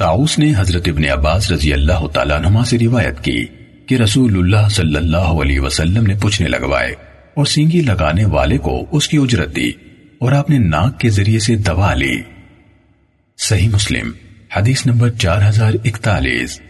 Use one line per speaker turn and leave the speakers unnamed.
تاؤس نے حضرت ابن عباس رضی اللہ تعالیٰ نما سے روایت کی کہ رسول اللہ صلی اللہ علیہ وسلم نے پوچھنے لگوائے اور سینگی لگانے والے کو اس کی اجرت دی اور آپ نے ناک کے ذریعے سے دوا لی۔ صحیح مسلم، حدیث نمبر چار ہزار اکتالیس۔